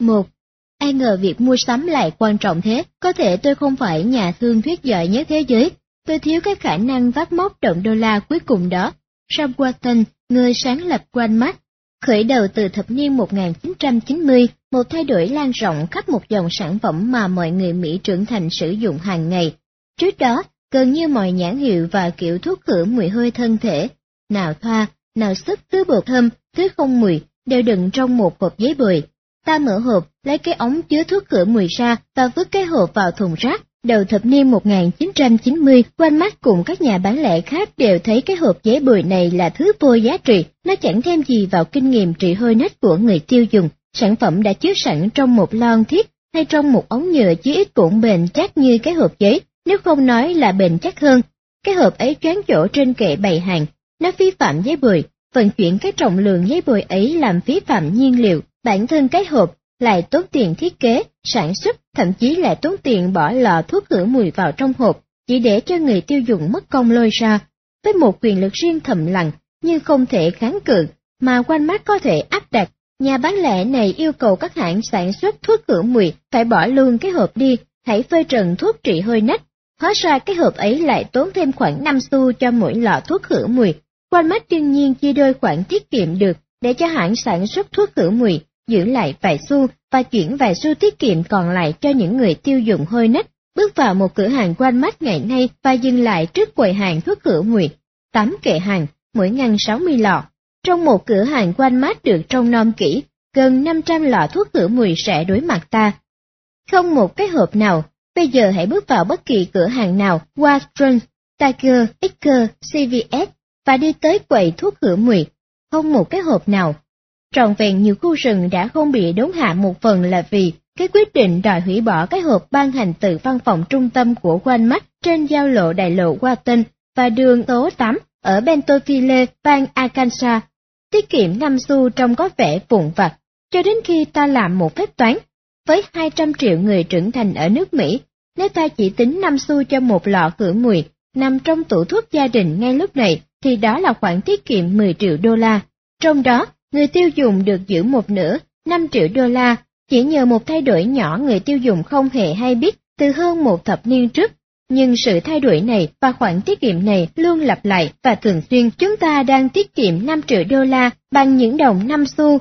Một, ai ngờ việc mua sắm lại quan trọng thế, có thể tôi không phải nhà thương thuyết giỏi nhất thế giới, tôi thiếu cái khả năng vác móc động đô la cuối cùng đó. Sam watson, người sáng lập Walmart, khởi đầu từ thập niên 1990, một thay đổi lan rộng khắp một dòng sản phẩm mà mọi người Mỹ trưởng thành sử dụng hàng ngày. Trước đó, gần như mọi nhãn hiệu và kiểu thuốc khử mùi hơi thân thể, nào thoa, nào sức thứ bột thơm, thứ không mùi, đều đựng trong một hộp giấy bồi. Ta mở hộp, lấy cái ống chứa thuốc cửa mùi ra và vứt cái hộp vào thùng rác. Đầu thập niên 1990, quanh mắt cùng các nhà bán lẻ khác đều thấy cái hộp giấy bồi này là thứ vô giá trị, nó chẳng thêm gì vào kinh nghiệm trị hôi nách của người tiêu dùng. Sản phẩm đã chứa sẵn trong một lon thiết hay trong một ống nhựa chứa ít cũng bền chắc như cái hộp giấy, nếu không nói là bền chắc hơn. Cái hộp ấy choáng chỗ trên kệ bày hàng, nó vi phạm giấy bồi, vận chuyển cái trọng lượng giấy bồi ấy làm phí phạm nhiên liệu, bản thân cái hộp lại tốn tiền thiết kế, sản xuất, thậm chí lại tốn tiền bỏ lọ thuốc khử mùi vào trong hộp, chỉ để cho người tiêu dùng mất công lôi ra. Với một quyền lực riêng thầm lặng, nhưng không thể kháng cự, mà quanh mắt có thể áp đặt, nhà bán lẻ này yêu cầu các hãng sản xuất thuốc khử mùi phải bỏ luôn cái hộp đi, hãy phơi trần thuốc trị hơi nách. Hóa ra cái hộp ấy lại tốn thêm khoảng 5 xu cho mỗi lọ thuốc khử mùi. Quanh mắt đương nhiên chia đôi khoản tiết kiệm được để cho hãng sản xuất thuốc khử mùi giữ lại vài xu và chuyển vài xu tiết kiệm còn lại cho những người tiêu dùng hơi nách, bước vào một cửa hàng quanh mắt ngày nay và dừng lại trước quầy hàng thuốc cửa mùi. Tám kệ hàng, mỗi ngăn 60 lọ. Trong một cửa hàng quanh mát được trông nom kỹ, gần 500 lọ thuốc khử mùi sẽ đối mặt ta. Không một cái hộp nào, bây giờ hãy bước vào bất kỳ cửa hàng nào, Walgreens, Tiger, Iker, CVS và đi tới quầy thuốc khử mùi. Không một cái hộp nào trọn vẹn nhiều khu rừng đã không bị đốn hạ một phần là vì cái quyết định đòi hủy bỏ cái hộp ban hành từ văn phòng trung tâm của Walmart trên giao lộ đại lộ Washington và đường số 8 ở Bentonville, bang Arkansas. Tiết kiệm 5 xu trông có vẻ vụn vặt, cho đến khi ta làm một phép toán. Với 200 triệu người trưởng thành ở nước Mỹ, nếu ta chỉ tính 5 xu cho một lọ khử mùi nằm trong tủ thuốc gia đình ngay lúc này, thì đó là khoản tiết kiệm 10 triệu đô la. Trong đó, người tiêu dùng được giữ một nửa, 5 triệu đô la, chỉ nhờ một thay đổi nhỏ người tiêu dùng không hề hay biết từ hơn một thập niên trước. Nhưng sự thay đổi này và khoản tiết kiệm này luôn lặp lại và thường xuyên chúng ta đang tiết kiệm 5 triệu đô la bằng những đồng 5 xu.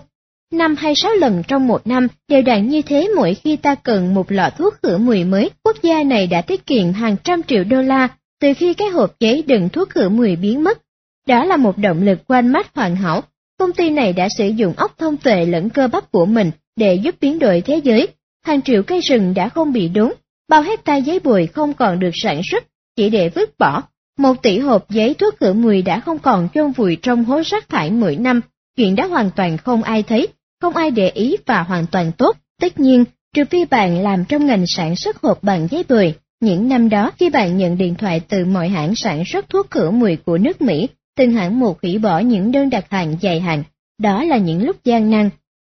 Năm hay sáu lần trong một năm đều đặn như thế mỗi khi ta cần một lọ thuốc khử mùi mới, quốc gia này đã tiết kiệm hàng trăm triệu đô la từ khi cái hộp giấy đựng thuốc khử mùi biến mất. Đó là một động lực quanh mắt hoàn hảo Công ty này đã sử dụng óc thông tuệ lẫn cơ bắp của mình để giúp biến đổi thế giới. Hàng triệu cây rừng đã không bị đốn, bao hecta giấy bùi không còn được sản xuất, chỉ để vứt bỏ. Một tỷ hộp giấy thuốc khử mùi đã không còn chôn vùi trong hố rác thải mỗi năm. Chuyện đó hoàn toàn không ai thấy, không ai để ý và hoàn toàn tốt. Tất nhiên, trừ phi bạn làm trong ngành sản xuất hộp bằng giấy bùi. Những năm đó khi bạn nhận điện thoại từ mọi hãng sản xuất thuốc khử mùi của nước Mỹ, từng hãng một hủy bỏ những đơn đặt hàng dài hạn, đó là những lúc gian nan.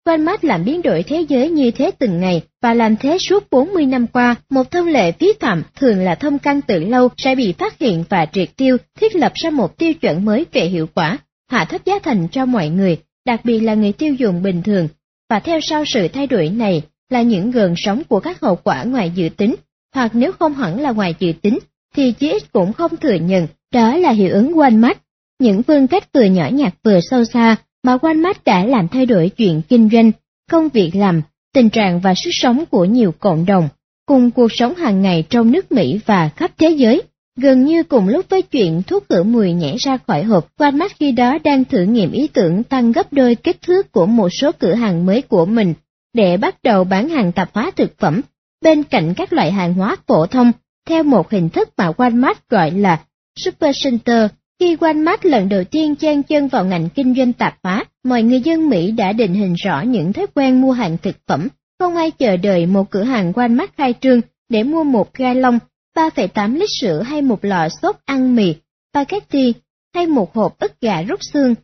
Walmart làm biến đổi thế giới như thế từng ngày và làm thế suốt 40 năm qua, một thông lệ vi phạm thường là thông căn từ lâu sẽ bị phát hiện và triệt tiêu, thiết lập ra một tiêu chuẩn mới về hiệu quả, hạ thấp giá thành cho mọi người, đặc biệt là người tiêu dùng bình thường. Và theo sau sự thay đổi này là những gần sống của các hậu quả ngoài dự tính, hoặc nếu không hẳn là ngoài dự tính, thì chí ít cũng không thừa nhận, đó là hiệu ứng Walmart những phương cách vừa nhỏ nhặt vừa sâu xa mà Walmart đã làm thay đổi chuyện kinh doanh, công việc làm, tình trạng và sức sống của nhiều cộng đồng, cùng cuộc sống hàng ngày trong nước Mỹ và khắp thế giới. Gần như cùng lúc với chuyện thuốc khử mùi nhảy ra khỏi hộp, Walmart khi đó đang thử nghiệm ý tưởng tăng gấp đôi kích thước của một số cửa hàng mới của mình, để bắt đầu bán hàng tạp hóa thực phẩm, bên cạnh các loại hàng hóa phổ thông, theo một hình thức mà Walmart gọi là Super Center khi Walmart lần đầu tiên chen chân vào ngành kinh doanh tạp hóa, mọi người dân Mỹ đã định hình rõ những thói quen mua hàng thực phẩm. Không ai chờ đợi một cửa hàng Walmart khai trương để mua một gai lông, 3,8 lít sữa hay một lọ sốt ăn mì, spaghetti hay một hộp ức gà rút xương.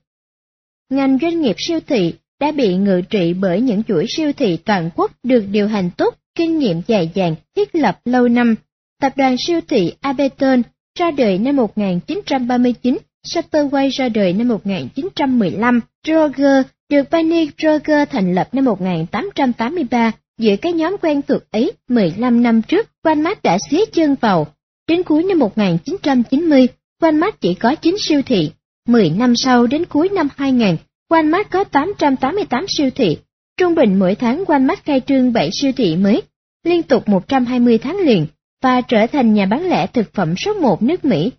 Ngành doanh nghiệp siêu thị đã bị ngự trị bởi những chuỗi siêu thị toàn quốc được điều hành tốt, kinh nghiệm dài dàng, thiết lập lâu năm. Tập đoàn siêu thị Abeton ra đời năm 1939, Superway ra đời năm 1915, Droger được Barney Kroger thành lập năm 1883 giữa cái nhóm quen thuộc ấy 15 năm trước, Walmart đã xía chân vào. Đến cuối năm 1990, Walmart chỉ có 9 siêu thị. 10 năm sau đến cuối năm 2000, Walmart có 888 siêu thị. Trung bình mỗi tháng Walmart khai trương 7 siêu thị mới, liên tục 120 tháng liền, và trở thành nhà bán lẻ thực phẩm số một nước Mỹ.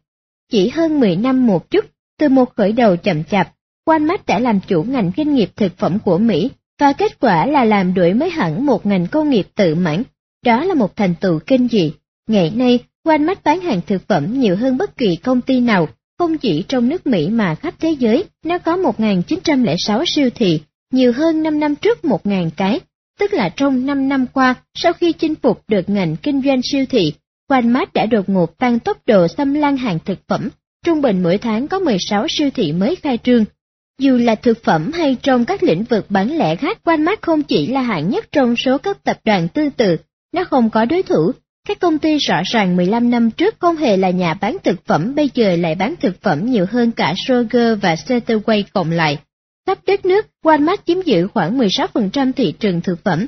Chỉ hơn 10 năm một chút, từ một khởi đầu chậm chạp, Walmart đã làm chủ ngành doanh nghiệp thực phẩm của Mỹ, và kết quả là làm đuổi mới hẳn một ngành công nghiệp tự mãn. Đó là một thành tựu kinh dị. Ngày nay, Walmart bán hàng thực phẩm nhiều hơn bất kỳ công ty nào, không chỉ trong nước Mỹ mà khắp thế giới. Nó có 1.906 siêu thị, nhiều hơn 5 năm trước 1.000 cái, tức là trong 5 năm qua, sau khi chinh phục được ngành kinh doanh siêu thị, Walmart đã đột ngột tăng tốc độ xâm lăng hàng thực phẩm, trung bình mỗi tháng có 16 siêu thị mới khai trương. Dù là thực phẩm hay trong các lĩnh vực bán lẻ khác, Walmart không chỉ là hạng nhất trong số các tập đoàn tư tự, nó không có đối thủ. Các công ty rõ ràng 15 năm trước không hề là nhà bán thực phẩm bây giờ lại bán thực phẩm nhiều hơn cả Kroger và Safeway cộng lại. Khắp đất nước, Walmart chiếm giữ khoảng 16% thị trường thực phẩm.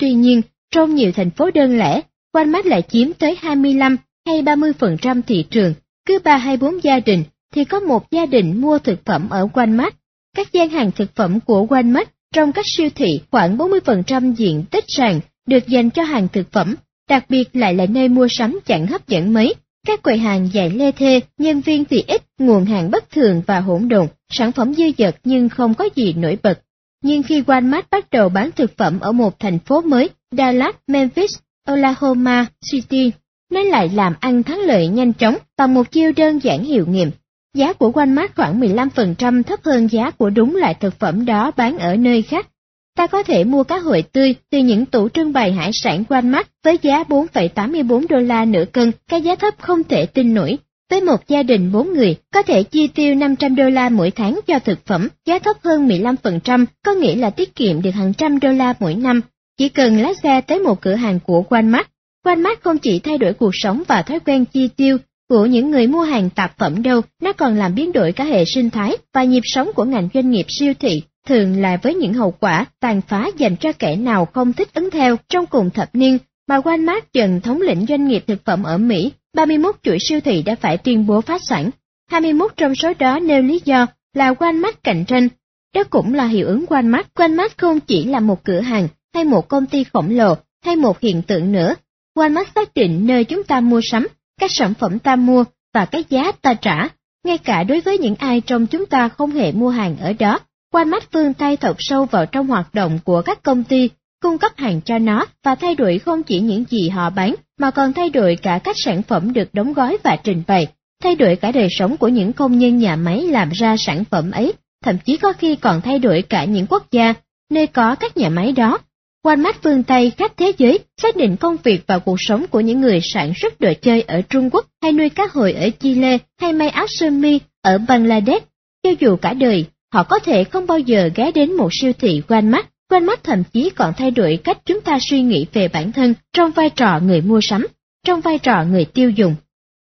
Tuy nhiên, trong nhiều thành phố đơn lẻ, Walmart lại chiếm tới 25 hay 30% thị trường, cứ 3 hay 4 gia đình thì có một gia đình mua thực phẩm ở Walmart. Các gian hàng thực phẩm của Walmart trong các siêu thị khoảng 40% diện tích sàn được dành cho hàng thực phẩm, đặc biệt lại là nơi mua sắm chẳng hấp dẫn mấy. Các quầy hàng dài lê thê, nhân viên thì ít, nguồn hàng bất thường và hỗn độn, sản phẩm dư dật nhưng không có gì nổi bật. Nhưng khi Walmart bắt đầu bán thực phẩm ở một thành phố mới, Dallas, Memphis, Oklahoma City, nó lại làm ăn thắng lợi nhanh chóng bằng một chiêu đơn giản hiệu nghiệm. Giá của Walmart khoảng 15% thấp hơn giá của đúng loại thực phẩm đó bán ở nơi khác. Ta có thể mua cá hồi tươi từ những tủ trưng bày hải sản Walmart với giá 4,84 đô la nửa cân, cái giá thấp không thể tin nổi. Với một gia đình 4 người, có thể chi tiêu 500 đô la mỗi tháng cho thực phẩm, giá thấp hơn 15%, có nghĩa là tiết kiệm được hàng trăm đô la mỗi năm. Chỉ cần lái xe tới một cửa hàng của Walmart, Walmart không chỉ thay đổi cuộc sống và thói quen chi tiêu của những người mua hàng tạp phẩm đâu, nó còn làm biến đổi cả hệ sinh thái và nhịp sống của ngành doanh nghiệp siêu thị, thường là với những hậu quả tàn phá dành cho kẻ nào không thích ứng theo trong cùng thập niên mà Walmart dần thống lĩnh doanh nghiệp thực phẩm ở Mỹ, 31 chuỗi siêu thị đã phải tuyên bố phá sản. 21 trong số đó nêu lý do là Walmart cạnh tranh. Đó cũng là hiệu ứng Walmart. Walmart không chỉ là một cửa hàng hay một công ty khổng lồ hay một hiện tượng nữa. Walmart xác định nơi chúng ta mua sắm, các sản phẩm ta mua và cái giá ta trả. Ngay cả đối với những ai trong chúng ta không hề mua hàng ở đó, Walmart phương tay thọc sâu vào trong hoạt động của các công ty cung cấp hàng cho nó và thay đổi không chỉ những gì họ bán, mà còn thay đổi cả cách sản phẩm được đóng gói và trình bày, thay đổi cả đời sống của những công nhân nhà máy làm ra sản phẩm ấy, thậm chí có khi còn thay đổi cả những quốc gia, nơi có các nhà máy đó. Walmart phương Tây khắp thế giới xác định công việc và cuộc sống của những người sản xuất đồ chơi ở Trung Quốc hay nuôi cá hồi ở Chile hay may áo sơ mi ở Bangladesh. Cho dù cả đời, họ có thể không bao giờ ghé đến một siêu thị quanh mắt, quanh mắt thậm chí còn thay đổi cách chúng ta suy nghĩ về bản thân trong vai trò người mua sắm, trong vai trò người tiêu dùng.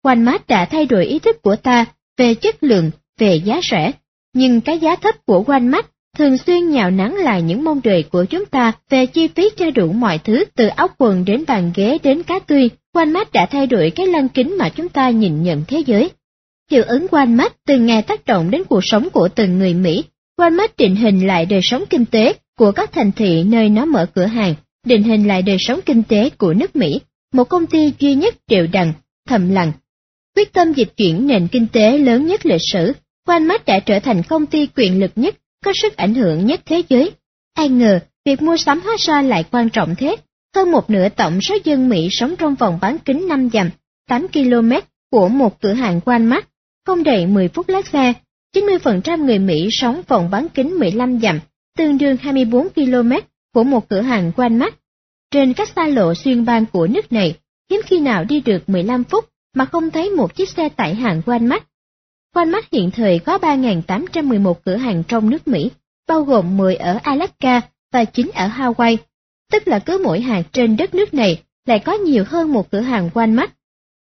Walmart đã thay đổi ý thức của ta về chất lượng, về giá rẻ, nhưng cái giá thấp của Walmart thường xuyên nhào nắng lại những mong đợi của chúng ta về chi phí cho đủ mọi thứ từ áo quần đến bàn ghế đến cá tươi. Walmart đã thay đổi cái lăng kính mà chúng ta nhìn nhận thế giới. Hiệu ứng quanh mắt từng ngày tác động đến cuộc sống của từng người Mỹ. quanh mắt định hình lại đời sống kinh tế của các thành thị nơi nó mở cửa hàng, định hình lại đời sống kinh tế của nước Mỹ, một công ty duy nhất đều đặn, thầm lặng. Quyết tâm dịch chuyển nền kinh tế lớn nhất lịch sử, quanh mắt đã trở thành công ty quyền lực nhất, có sức ảnh hưởng nhất thế giới. Ai ngờ, việc mua sắm hóa ra lại quan trọng thế. Hơn một nửa tổng số dân Mỹ sống trong vòng bán kính 5 dặm, 8 km của một cửa hàng quanh mắt không đầy 10 phút lái xe. 90% người Mỹ sống vòng bán kính 15 dặm, tương đương 24 km của một cửa hàng Walmart. Trên các xa lộ xuyên bang của nước này, hiếm khi nào đi được 15 phút mà không thấy một chiếc xe tải hàng Walmart. Walmart hiện thời có 3.811 cửa hàng trong nước Mỹ, bao gồm 10 ở Alaska và 9 ở Hawaii, tức là cứ mỗi hạt trên đất nước này lại có nhiều hơn một cửa hàng Walmart.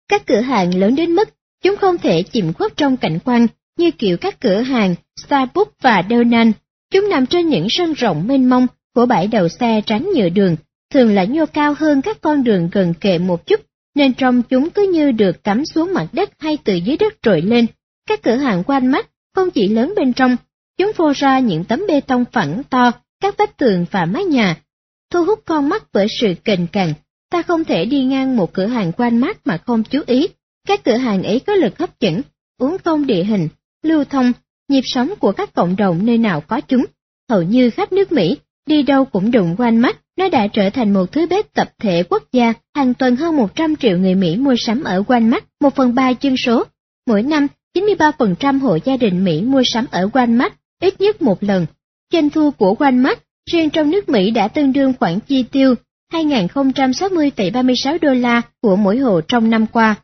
Các cửa hàng lớn đến mức chúng không thể chìm khuất trong cảnh quan như kiểu các cửa hàng Starbucks và Donald Chúng nằm trên những sân rộng mênh mông của bãi đầu xe tránh nhựa đường, thường là nhô cao hơn các con đường gần kề một chút, nên trong chúng cứ như được cắm xuống mặt đất hay từ dưới đất trồi lên. Các cửa hàng quanh mắt không chỉ lớn bên trong, chúng phô ra những tấm bê tông phẳng to, các vách tường và mái nhà, thu hút con mắt bởi sự kềnh cằn. Ta không thể đi ngang một cửa hàng quanh mắt mà không chú ý. Các cửa hàng ấy có lực hấp dẫn, uống công địa hình, lưu thông, nhịp sống của các cộng đồng nơi nào có chúng. Hầu như khắp nước Mỹ, đi đâu cũng đụng quanh mắt, nó đã trở thành một thứ bếp tập thể quốc gia. Hàng tuần hơn 100 triệu người Mỹ mua sắm ở quanh mắt, một phần ba chân số. Mỗi năm, 93% hộ gia đình Mỹ mua sắm ở quanh mắt ít nhất một lần. Doanh thu của Walmart riêng trong nước Mỹ đã tương đương khoảng chi tiêu 2.060,36 đô la của mỗi hộ trong năm qua.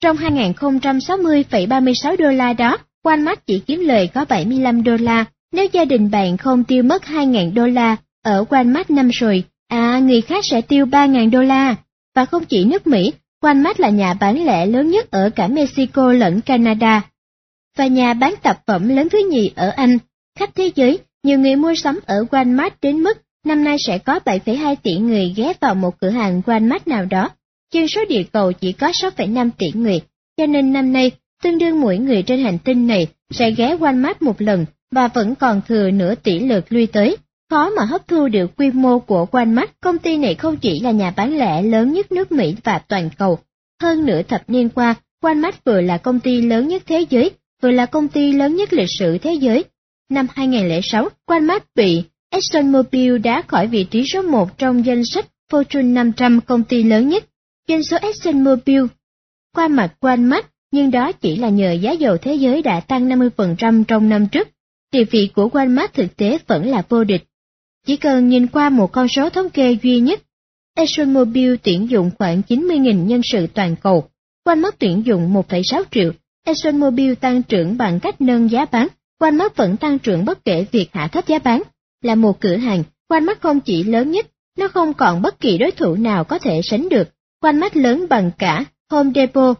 Trong 2.060,36 đô la đó, Walmart chỉ kiếm lời có 75 đô la. Nếu gia đình bạn không tiêu mất 2.000 đô la ở Walmart năm rồi, à người khác sẽ tiêu 3.000 đô la. Và không chỉ nước Mỹ, Walmart là nhà bán lẻ lớn nhất ở cả Mexico lẫn Canada và nhà bán tạp phẩm lớn thứ nhì ở Anh. Khắp thế giới, nhiều người mua sắm ở Walmart đến mức năm nay sẽ có 7,2 tỷ người ghé vào một cửa hàng Walmart nào đó nhưng số địa cầu chỉ có 6,5 tỷ người, cho nên năm nay, tương đương mỗi người trên hành tinh này sẽ ghé quanh mắt một lần và vẫn còn thừa nửa tỷ lượt lui tới. Khó mà hấp thu được quy mô của quanh mắt. công ty này không chỉ là nhà bán lẻ lớn nhất nước Mỹ và toàn cầu. Hơn nửa thập niên qua, quanh mắt vừa là công ty lớn nhất thế giới vừa là công ty lớn nhất lịch sử thế giới. Năm 2006, mắt bị ExxonMobil đá khỏi vị trí số 1 trong danh sách Fortune 500 công ty lớn nhất. Doanh số ExxonMobil qua mặt Walmart, nhưng đó chỉ là nhờ giá dầu thế giới đã tăng 50% trong năm trước. Địa vị của Walmart thực tế vẫn là vô địch. Chỉ cần nhìn qua một con số thống kê duy nhất, ExxonMobil tuyển dụng khoảng 90.000 nhân sự toàn cầu, Walmart tuyển dụng 1,6 triệu ExxonMobil tăng trưởng bằng cách nâng giá bán, Walmart vẫn tăng trưởng bất kể việc hạ thấp giá bán. Là một cửa hàng, Walmart không chỉ lớn nhất, nó không còn bất kỳ đối thủ nào có thể sánh được. Walmart lớn bằng cả Home Depot,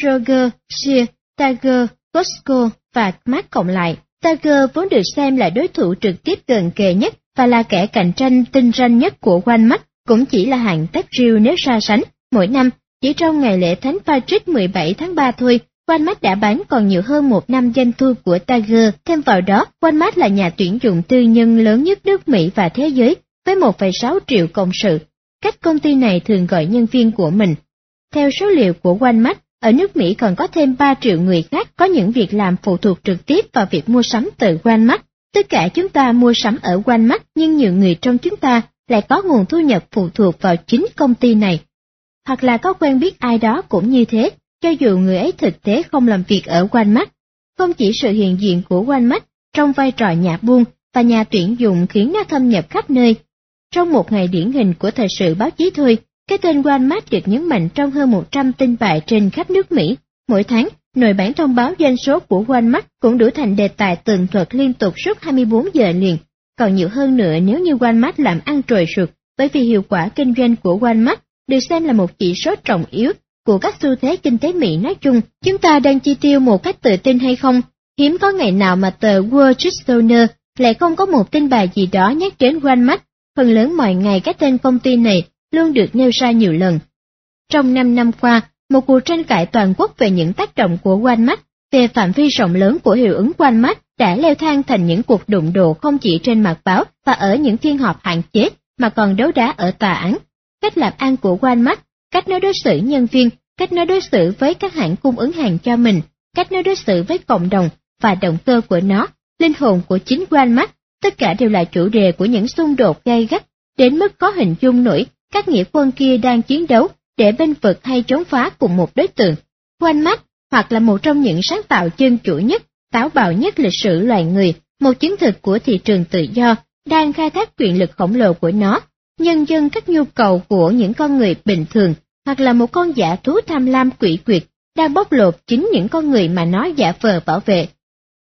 Kroger, Sears, Target, Costco và mắt cộng lại. Target vốn được xem là đối thủ trực tiếp gần kề nhất và là kẻ cạnh tranh tinh ranh nhất của Walmart, cũng chỉ là hàng tách riêu nếu so sánh. Mỗi năm, chỉ trong ngày lễ Thánh Patrick 17 tháng 3 thôi, Walmart đã bán còn nhiều hơn một năm doanh thu của Tiger. Thêm vào đó, Walmart là nhà tuyển dụng tư nhân lớn nhất nước Mỹ và thế giới, với 1,6 triệu công sự. Cách công ty này thường gọi nhân viên của mình. Theo số liệu của Walmart, ở nước Mỹ còn có thêm 3 triệu người khác có những việc làm phụ thuộc trực tiếp vào việc mua sắm từ Walmart. Tất cả chúng ta mua sắm ở Walmart nhưng nhiều người trong chúng ta lại có nguồn thu nhập phụ thuộc vào chính công ty này. Hoặc là có quen biết ai đó cũng như thế, cho dù người ấy thực tế không làm việc ở Walmart. Không chỉ sự hiện diện của Walmart trong vai trò nhà buôn và nhà tuyển dụng khiến nó thâm nhập khắp nơi. Trong một ngày điển hình của thời sự báo chí thôi, cái tên Walmart được nhấn mạnh trong hơn 100 tin bài trên khắp nước Mỹ. Mỗi tháng, nội bản thông báo doanh số của Walmart cũng đủ thành đề tài tường thuật liên tục suốt 24 giờ liền. Còn nhiều hơn nữa nếu như Walmart làm ăn trồi sụt, bởi vì hiệu quả kinh doanh của Walmart được xem là một chỉ số trọng yếu của các xu thế kinh tế Mỹ nói chung, chúng ta đang chi tiêu một cách tự tin hay không? Hiếm có ngày nào mà tờ Wall Street Journal lại không có một tin bài gì đó nhắc đến Walmart, phần lớn mọi ngày cái tên công ty này luôn được nêu ra nhiều lần. Trong 5 năm qua, một cuộc tranh cãi toàn quốc về những tác động của Walmart về phạm vi rộng lớn của hiệu ứng Walmart đã leo thang thành những cuộc đụng độ không chỉ trên mặt báo và ở những phiên họp hạn chế mà còn đấu đá ở tòa án. Cách làm ăn của Walmart cách nó đối xử nhân viên, cách nó đối xử với các hãng cung ứng hàng cho mình, cách nó đối xử với cộng đồng và động cơ của nó, linh hồn của chính Walmart, tất cả đều là chủ đề của những xung đột gay gắt, đến mức có hình dung nổi các nghĩa quân kia đang chiến đấu để bên vực hay chống phá cùng một đối tượng. Walmart hoặc là một trong những sáng tạo chân chủ nhất, táo bạo nhất lịch sử loài người, một chứng thực của thị trường tự do, đang khai thác quyền lực khổng lồ của nó, nhân dân các nhu cầu của những con người bình thường hoặc là một con giả thú tham lam quỷ quyệt đang bóc lột chính những con người mà nó giả vờ bảo vệ.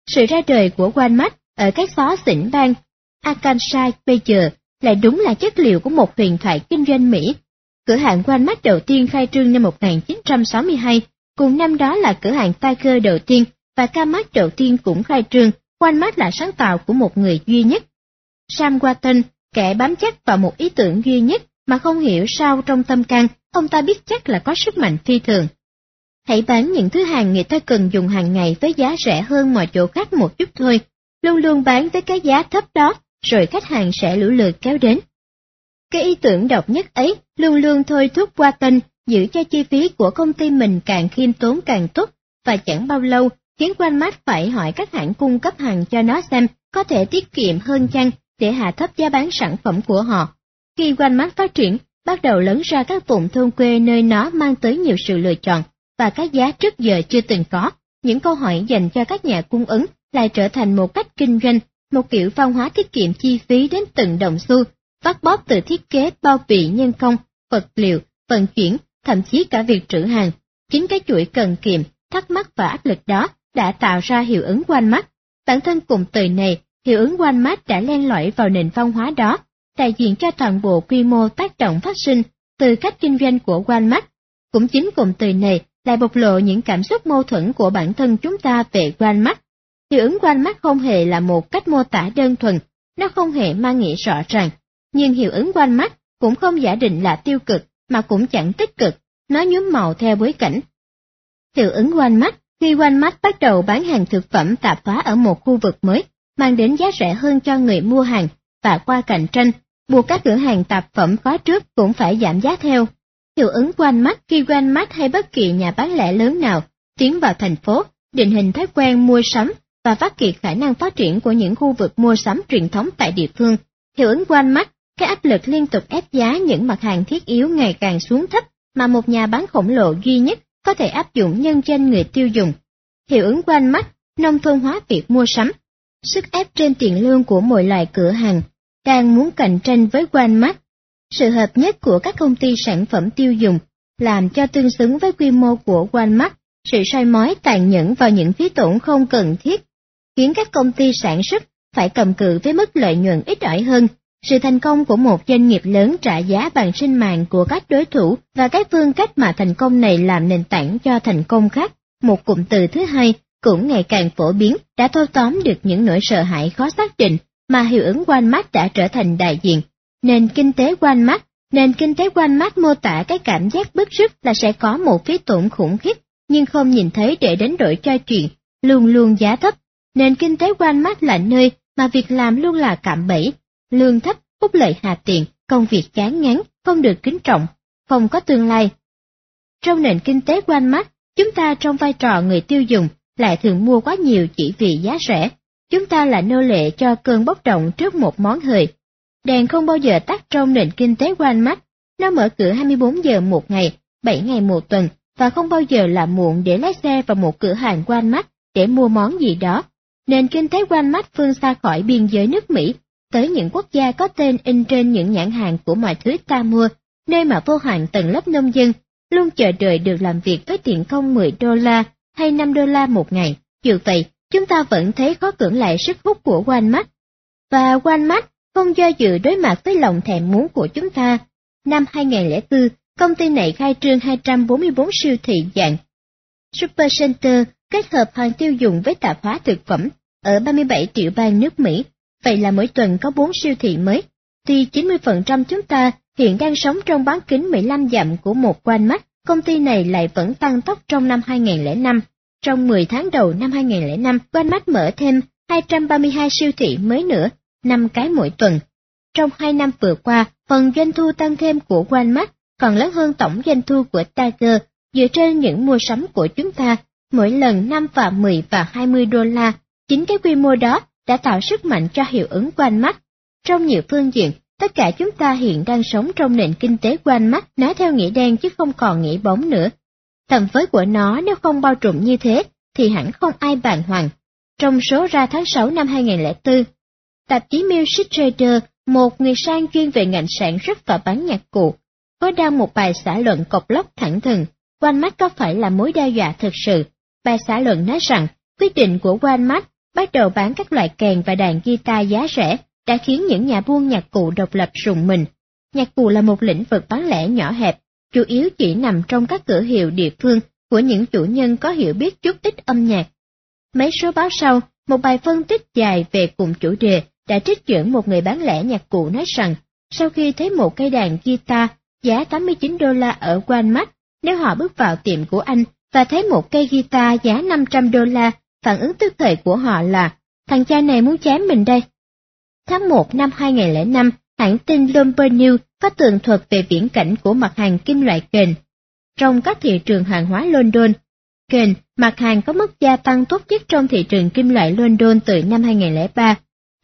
Sự ra đời của Walmart ở các xó xỉnh bang Arkansas bây giờ lại đúng là chất liệu của một huyền thoại kinh doanh Mỹ. Cửa hàng Walmart đầu tiên khai trương năm 1962, cùng năm đó là cửa hàng Tiger đầu tiên và Kmart đầu tiên cũng khai trương, Walmart là sáng tạo của một người duy nhất. Sam Walton, kẻ bám chắc vào một ý tưởng duy nhất mà không hiểu sao trong tâm can, ông ta biết chắc là có sức mạnh phi thường. Hãy bán những thứ hàng người ta cần dùng hàng ngày với giá rẻ hơn mọi chỗ khác một chút thôi, luôn luôn bán với cái giá thấp đó, rồi khách hàng sẽ lũ lượt kéo đến. Cái ý tưởng độc nhất ấy luôn luôn thôi thúc Watson, giữ cho chi phí của công ty mình càng khiêm tốn càng tốt, và chẳng bao lâu khiến Walmart phải hỏi các hãng cung cấp hàng cho nó xem có thể tiết kiệm hơn chăng để hạ thấp giá bán sản phẩm của họ. Khi Walmart phát triển, bắt đầu lớn ra các vùng thôn quê nơi nó mang tới nhiều sự lựa chọn và các giá trước giờ chưa từng có. Những câu hỏi dành cho các nhà cung ứng lại trở thành một cách kinh doanh, một kiểu văn hóa tiết kiệm chi phí đến từng đồng xu, vắt bóp từ thiết kế bao bì nhân công, vật liệu, vận chuyển, thậm chí cả việc trữ hàng. Chính cái chuỗi cần kiệm, thắc mắc và áp lực đó đã tạo ra hiệu ứng quanh mắt. Bản thân cùng từ này, hiệu ứng quanh mắt đã len lỏi vào nền văn hóa đó, đại diện cho toàn bộ quy mô tác động phát sinh từ cách kinh doanh của Walmart. Cũng chính cụm từ này lại bộc lộ những cảm xúc mâu thuẫn của bản thân chúng ta về Walmart. Hiệu ứng Walmart không hề là một cách mô tả đơn thuần, nó không hề mang nghĩa rõ ràng, nhưng hiệu ứng Walmart cũng không giả định là tiêu cực mà cũng chẳng tích cực, nó nhuốm màu theo bối cảnh. Hiệu ứng quanh mắt khi quanh mắt bắt đầu bán hàng thực phẩm tạp hóa ở một khu vực mới, mang đến giá rẻ hơn cho người mua hàng và qua cạnh tranh, buộc các cửa hàng tạp phẩm khóa trước cũng phải giảm giá theo. Hiệu ứng quanh mắt khi quanh mắt hay bất kỳ nhà bán lẻ lớn nào tiến vào thành phố, định hình thói quen mua sắm và phát kiệt khả năng phát triển của những khu vực mua sắm truyền thống tại địa phương. Hiệu ứng Walmart, cái áp lực liên tục ép giá những mặt hàng thiết yếu ngày càng xuống thấp mà một nhà bán khổng lồ duy nhất có thể áp dụng nhân trên người tiêu dùng. Hiệu ứng Walmart, nông thôn hóa việc mua sắm, sức ép trên tiền lương của mọi loại cửa hàng, đang muốn cạnh tranh với Walmart. Sự hợp nhất của các công ty sản phẩm tiêu dùng làm cho tương xứng với quy mô của Walmart, sự soi mói tàn nhẫn vào những phí tổn không cần thiết, khiến các công ty sản xuất phải cầm cự với mức lợi nhuận ít ỏi hơn. Sự thành công của một doanh nghiệp lớn trả giá bằng sinh mạng của các đối thủ và các phương cách mà thành công này làm nền tảng cho thành công khác. Một cụm từ thứ hai cũng ngày càng phổ biến đã thâu tóm được những nỗi sợ hãi khó xác định mà hiệu ứng Walmart đã trở thành đại diện. Nền kinh tế Walmart, nền kinh tế Walmart mô tả cái cảm giác bức rứt là sẽ có một phí tổn khủng khiếp, nhưng không nhìn thấy để đánh đổi cho chuyện, luôn luôn giá thấp. Nền kinh tế Walmart là nơi mà việc làm luôn là cạm bẫy, lương thấp, phúc lợi hạ tiền, công việc chán ngán, không được kính trọng, không có tương lai. Trong nền kinh tế Walmart, chúng ta trong vai trò người tiêu dùng lại thường mua quá nhiều chỉ vì giá rẻ. Chúng ta là nô lệ cho cơn bốc đồng trước một món hời. Đèn không bao giờ tắt trong nền kinh tế Walmart, nó mở cửa 24 giờ một ngày, 7 ngày một tuần, và không bao giờ là muộn để lái xe vào một cửa hàng Walmart để mua món gì đó. Nền kinh tế Walmart phương xa khỏi biên giới nước Mỹ, tới những quốc gia có tên in trên những nhãn hàng của mọi thứ ta mua, nơi mà vô hạn tầng lớp nông dân luôn chờ đợi được làm việc với tiền công 10 đô la hay 5 đô la một ngày. Dù vậy, chúng ta vẫn thấy khó cưỡng lại sức hút của Walmart. Và Walmart không do dự đối mặt với lòng thèm muốn của chúng ta. Năm 2004, công ty này khai trương 244 siêu thị dạng Supercenter kết hợp hàng tiêu dùng với tạp hóa thực phẩm ở 37 triệu bang nước Mỹ. Vậy là mỗi tuần có 4 siêu thị mới. Tuy 90% chúng ta hiện đang sống trong bán kính 15 dặm của một Walmart, công ty này lại vẫn tăng tốc trong năm 2005. Trong 10 tháng đầu năm 2005, Walmart mở thêm 232 siêu thị mới nữa, 5 cái mỗi tuần. Trong 2 năm vừa qua, phần doanh thu tăng thêm của Walmart còn lớn hơn tổng doanh thu của Tiger dựa trên những mua sắm của chúng ta, mỗi lần 5 và 10 và 20 đô la. Chính cái quy mô đó đã tạo sức mạnh cho hiệu ứng quanh mắt. Trong nhiều phương diện, tất cả chúng ta hiện đang sống trong nền kinh tế quanh mắt, nói theo nghĩa đen chứ không còn nghĩa bóng nữa. Tầm với của nó nếu không bao trùm như thế, thì hẳn không ai bàn hoàng. Trong số ra tháng 6 năm 2004, tạp chí Music Trader, một người sang chuyên về ngành sản xuất và bán nhạc cụ, có đăng một bài xã luận cộc lốc thẳng thừng, quanh mắt có phải là mối đe dọa thực sự? Bà xã luận nói rằng, quyết định của Walmart bắt đầu bán các loại kèn và đàn guitar giá rẻ đã khiến những nhà buôn nhạc cụ độc lập rùng mình. Nhạc cụ là một lĩnh vực bán lẻ nhỏ hẹp, chủ yếu chỉ nằm trong các cửa hiệu địa phương của những chủ nhân có hiểu biết chút ít âm nhạc. Mấy số báo sau một bài phân tích dài về cùng chủ đề đã trích dẫn một người bán lẻ nhạc cụ nói rằng, sau khi thấy một cây đàn guitar giá 89 đô la ở Walmart, nếu họ bước vào tiệm của anh và thấy một cây guitar giá 500 đô la, phản ứng tức thời của họ là, thằng cha này muốn chém mình đây. Tháng 1 năm 2005, hãng tin Bloomberg News có tường thuật về viễn cảnh của mặt hàng kim loại kền. Trong các thị trường hàng hóa London, kền, mặt hàng có mức gia tăng tốt nhất trong thị trường kim loại London từ năm 2003,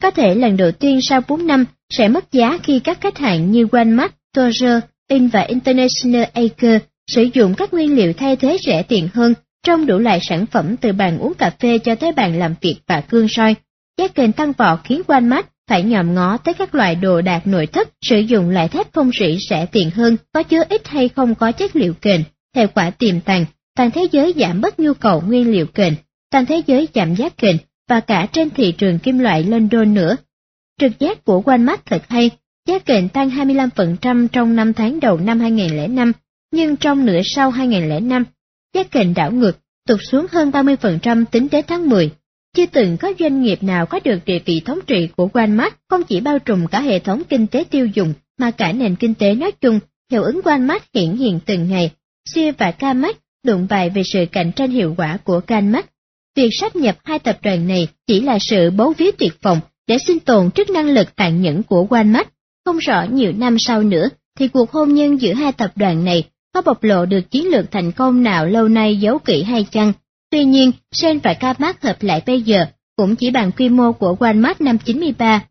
có thể lần đầu tiên sau 4 năm sẽ mất giá khi các khách hàng như Walmart, Tozer, In và International Acre sử dụng các nguyên liệu thay thế rẻ tiền hơn trong đủ loại sản phẩm từ bàn uống cà phê cho tới bàn làm việc và cương soi. Giá kền tăng vọt khiến Walmart phải nhòm ngó tới các loại đồ đạc nội thất sử dụng loại thép phong rỉ rẻ tiền hơn, có chứa ít hay không có chất liệu kền. Theo quả tiềm tàng, toàn thế giới giảm bớt nhu cầu nguyên liệu kền, toàn thế giới giảm giá kền và cả trên thị trường kim loại London nữa. Trực giác của Walmart thật hay, giá kền tăng 25% trong 5 tháng đầu năm 2005, nhưng trong nửa sau 2005, giá kền đảo ngược, tụt xuống hơn 30% tính đến tháng 10. Chưa từng có doanh nghiệp nào có được địa vị thống trị của Walmart không chỉ bao trùm cả hệ thống kinh tế tiêu dùng mà cả nền kinh tế nói chung, hiệu ứng Walmart hiện hiện từng ngày. Sears và Kmart đụng bài về sự cạnh tranh hiệu quả của Kmart. Việc sáp nhập hai tập đoàn này chỉ là sự bấu víu tuyệt vọng để sinh tồn trước năng lực tàn nhẫn của Walmart. Không rõ nhiều năm sau nữa thì cuộc hôn nhân giữa hai tập đoàn này có bộc lộ được chiến lược thành công nào lâu nay giấu kỹ hay chăng. Tuy nhiên, Sen và Kmart hợp lại bây giờ cũng chỉ bằng quy mô của Walmart năm 93.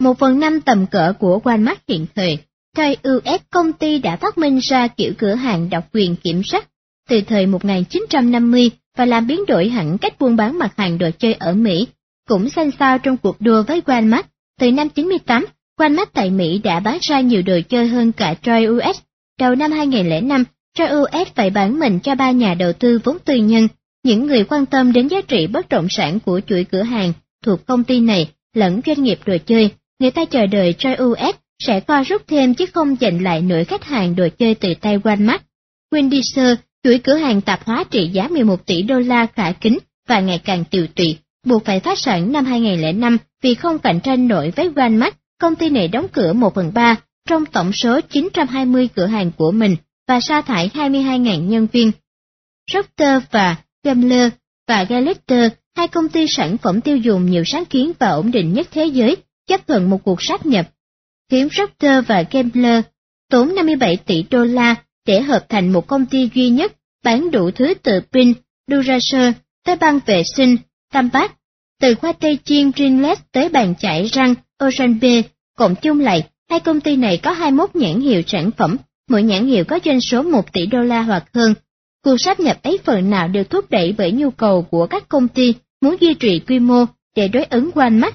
Một phần năm tầm cỡ của Walmart hiện thời, Toy US công ty đã phát minh ra kiểu cửa hàng độc quyền kiểm soát từ thời 1950 và làm biến đổi hẳn cách buôn bán mặt hàng đồ chơi ở Mỹ, cũng xanh xao trong cuộc đua với Walmart. Từ năm 98, Walmart tại Mỹ đã bán ra nhiều đồ chơi hơn cả Toy US. Đầu năm 2005, Toy US phải bán mình cho ba nhà đầu tư vốn tư nhân, những người quan tâm đến giá trị bất động sản của chuỗi cửa hàng thuộc công ty này lẫn doanh nghiệp đồ chơi. Người ta chờ đợi Toy US sẽ co rút thêm chứ không giành lại nửa khách hàng đồ chơi từ tay Walmart. Wendy's chuỗi cửa hàng tạp hóa trị giá 11 tỷ đô la khả kính và ngày càng tiều tụy, buộc phải phá sản năm 2005 vì không cạnh tranh nổi với Walmart, công ty này đóng cửa 1 phần 3 trong tổng số 920 cửa hàng của mình và sa thải 22.000 nhân viên. Procter và Gamble và Gallagher, hai công ty sản phẩm tiêu dùng nhiều sáng kiến và ổn định nhất thế giới, chấp thuận một cuộc sát nhập, khiến Procter và Gamble tốn 57 tỷ đô la để hợp thành một công ty duy nhất bán đủ thứ từ pin, Duracell tới băng vệ sinh, Tampax, từ khoai tây chiên Greenlet tới bàn chải răng Oral-B, cộng chung lại, hai công ty này có 21 nhãn hiệu sản phẩm, mỗi nhãn hiệu có doanh số 1 tỷ đô la hoặc hơn. Cuộc sáp nhập ấy phần nào được thúc đẩy bởi nhu cầu của các công ty muốn duy trì quy mô để đối ứng Walmart.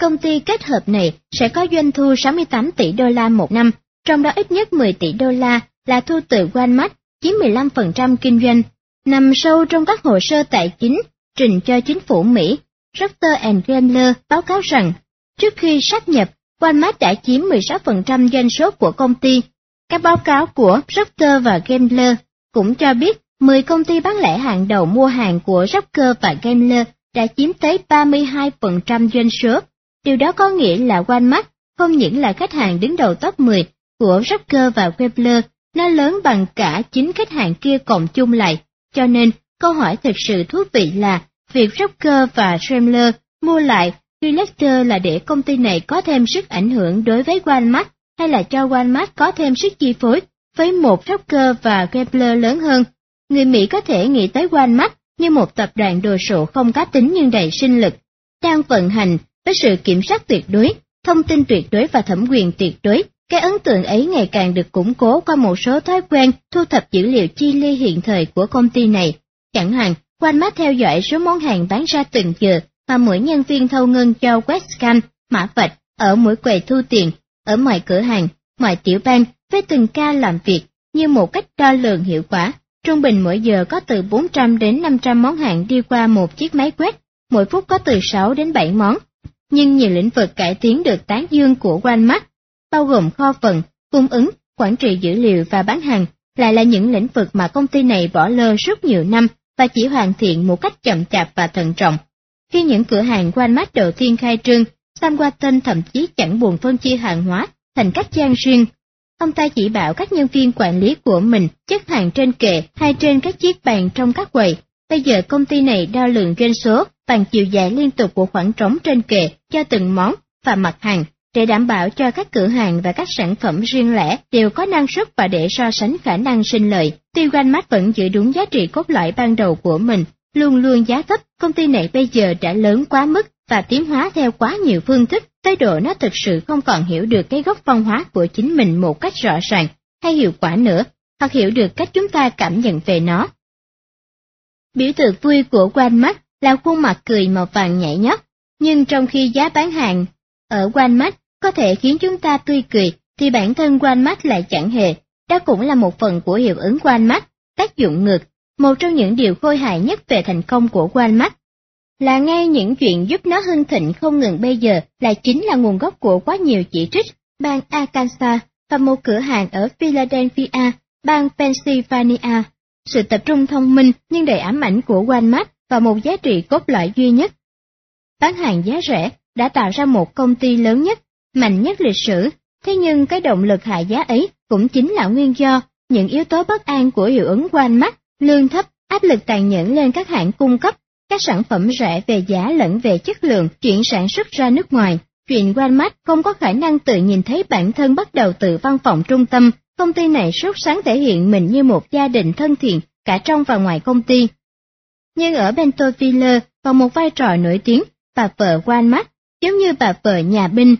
Công ty kết hợp này sẽ có doanh thu 68 tỷ đô la một năm, trong đó ít nhất 10 tỷ đô la là thu từ Walmart, chiếm 15% kinh doanh, nằm sâu trong các hồ sơ tài chính trình cho chính phủ Mỹ. Procter Gamble báo cáo rằng, trước khi sáp nhập, Walmart đã chiếm 16% doanh số của công ty. Các báo cáo của Procter và Gamble cũng cho biết 10 công ty bán lẻ hàng đầu mua hàng của Procter và Gamble đã chiếm tới 32% doanh số. Điều đó có nghĩa là Walmart không những là khách hàng đứng đầu top 10 của Procter và Gamble nó lớn bằng cả chính khách hàng kia cộng chung lại, cho nên câu hỏi thực sự thú vị là việc Rocker và Schemler mua lại Elector là để công ty này có thêm sức ảnh hưởng đối với Walmart hay là cho Walmart có thêm sức chi phối với một Rocker và Gabler lớn hơn. Người Mỹ có thể nghĩ tới Walmart như một tập đoàn đồ sộ không cá tính nhưng đầy sinh lực, đang vận hành với sự kiểm soát tuyệt đối, thông tin tuyệt đối và thẩm quyền tuyệt đối cái ấn tượng ấy ngày càng được củng cố qua một số thói quen thu thập dữ liệu chi ly hiện thời của công ty này. Chẳng hạn, Walmart theo dõi số món hàng bán ra từng giờ mà mỗi nhân viên thâu ngân cho Westcam mã vạch ở mỗi quầy thu tiền, ở mọi cửa hàng, mọi tiểu bang với từng ca làm việc như một cách đo lường hiệu quả. Trung bình mỗi giờ có từ 400 đến 500 món hàng đi qua một chiếc máy quét, mỗi phút có từ 6 đến 7 món. Nhưng nhiều lĩnh vực cải tiến được tán dương của Walmart bao gồm kho vận, cung ứng, quản trị dữ liệu và bán hàng, lại là những lĩnh vực mà công ty này bỏ lơ suốt nhiều năm và chỉ hoàn thiện một cách chậm chạp và thận trọng. Khi những cửa hàng Walmart đầu tiên khai trương, Sam Walton thậm chí chẳng buồn phân chia hàng hóa thành các trang riêng. Ông ta chỉ bảo các nhân viên quản lý của mình chất hàng trên kệ hay trên các chiếc bàn trong các quầy. Bây giờ công ty này đo lường doanh số bằng chiều dài liên tục của khoảng trống trên kệ cho từng món và mặt hàng để đảm bảo cho các cửa hàng và các sản phẩm riêng lẻ đều có năng suất và để so sánh khả năng sinh lợi. Tuy Walmart vẫn giữ đúng giá trị cốt lõi ban đầu của mình, luôn luôn giá thấp, công ty này bây giờ đã lớn quá mức và tiến hóa theo quá nhiều phương thức, tới độ nó thực sự không còn hiểu được cái gốc văn hóa của chính mình một cách rõ ràng hay hiệu quả nữa, hoặc hiểu được cách chúng ta cảm nhận về nó. Biểu tượng vui của Walmart là khuôn mặt cười màu vàng nhảy nhót, nhưng trong khi giá bán hàng ở Walmart có thể khiến chúng ta tươi cười, thì bản thân Walmart lại chẳng hề. Đó cũng là một phần của hiệu ứng Walmart, tác dụng ngược. Một trong những điều khôi hài nhất về thành công của Walmart là ngay những chuyện giúp nó hưng thịnh không ngừng bây giờ là chính là nguồn gốc của quá nhiều chỉ trích, bang Arkansas và một cửa hàng ở Philadelphia, bang Pennsylvania. Sự tập trung thông minh nhưng đầy ám ảnh của Walmart và một giá trị cốt lõi duy nhất. Bán hàng giá rẻ đã tạo ra một công ty lớn nhất mạnh nhất lịch sử, thế nhưng cái động lực hạ giá ấy cũng chính là nguyên do những yếu tố bất an của hiệu ứng Walmart lương thấp, áp lực tàn nhẫn lên các hãng cung cấp các sản phẩm rẻ về giá lẫn về chất lượng chuyển sản xuất ra nước ngoài. Chuyện Walmart không có khả năng tự nhìn thấy bản thân bắt đầu từ văn phòng trung tâm, công ty này sốt sáng thể hiện mình như một gia đình thân thiện cả trong và ngoài công ty. Nhưng ở Bentonville còn một vai trò nổi tiếng, bà vợ Walmart, giống như bà vợ nhà binh,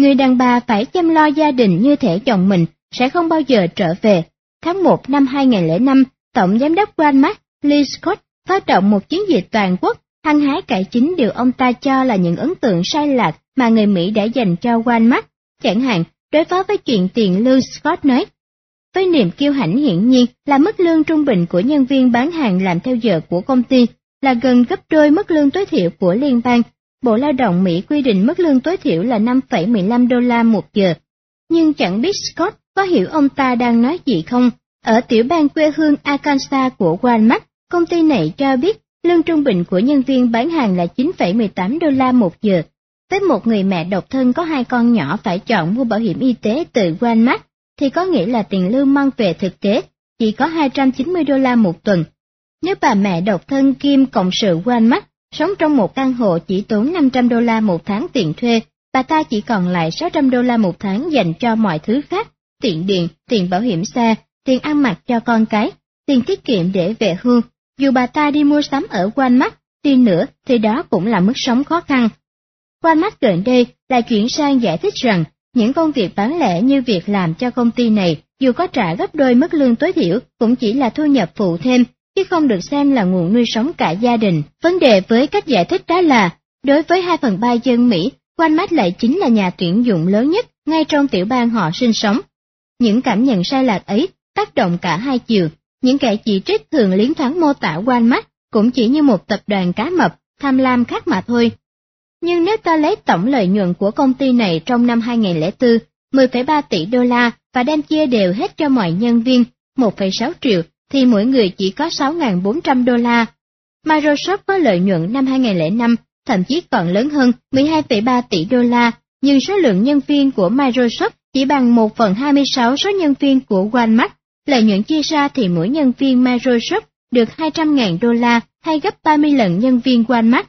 Người đàn bà phải chăm lo gia đình như thể chồng mình sẽ không bao giờ trở về. Tháng 1 năm 2005, Tổng Giám đốc Walmart Lee Scott phát động một chiến dịch toàn quốc, hăng hái cải chính điều ông ta cho là những ấn tượng sai lạc mà người Mỹ đã dành cho Walmart. Chẳng hạn, đối phó với chuyện tiền lương Scott nói, với niềm kiêu hãnh hiển nhiên là mức lương trung bình của nhân viên bán hàng làm theo giờ của công ty là gần gấp đôi mức lương tối thiểu của liên bang Bộ Lao động Mỹ quy định mức lương tối thiểu là 5,15 đô la một giờ. Nhưng chẳng biết Scott có hiểu ông ta đang nói gì không? Ở tiểu bang quê hương Arkansas của Walmart, công ty này cho biết lương trung bình của nhân viên bán hàng là 9,18 đô la một giờ. Với một người mẹ độc thân có hai con nhỏ phải chọn mua bảo hiểm y tế từ Walmart, thì có nghĩa là tiền lương mang về thực tế chỉ có 290 đô la một tuần. Nếu bà mẹ độc thân kim cộng sự Walmart Sống trong một căn hộ chỉ tốn 500 đô la một tháng tiền thuê, bà ta chỉ còn lại 600 đô la một tháng dành cho mọi thứ khác, tiền điện, tiền bảo hiểm xe, tiền ăn mặc cho con cái, tiền tiết kiệm để về hương. Dù bà ta đi mua sắm ở Walmart, tin nữa thì đó cũng là mức sống khó khăn. Walmart gần đây là chuyển sang giải thích rằng những công việc bán lẻ như việc làm cho công ty này dù có trả gấp đôi mức lương tối thiểu cũng chỉ là thu nhập phụ thêm chứ không được xem là nguồn nuôi sống cả gia đình. Vấn đề với cách giải thích đó là, đối với 2 phần 3 dân Mỹ, Walmart lại chính là nhà tuyển dụng lớn nhất ngay trong tiểu bang họ sinh sống. Những cảm nhận sai lạc ấy tác động cả hai chiều, những kẻ chỉ trích thường liến thoáng mô tả Walmart cũng chỉ như một tập đoàn cá mập, tham lam khác mà thôi. Nhưng nếu ta lấy tổng lợi nhuận của công ty này trong năm 2004, 10,3 tỷ đô la và đem chia đều hết cho mọi nhân viên, 1,6 triệu thì mỗi người chỉ có 6.400 đô la. Microsoft có lợi nhuận năm 2005 thậm chí còn lớn hơn 12,3 tỷ đô la, nhưng số lượng nhân viên của Microsoft chỉ bằng 1 phần 26 số nhân viên của Walmart. Lợi nhuận chia ra thì mỗi nhân viên Microsoft được 200.000 đô la hay gấp 30 lần nhân viên Walmart.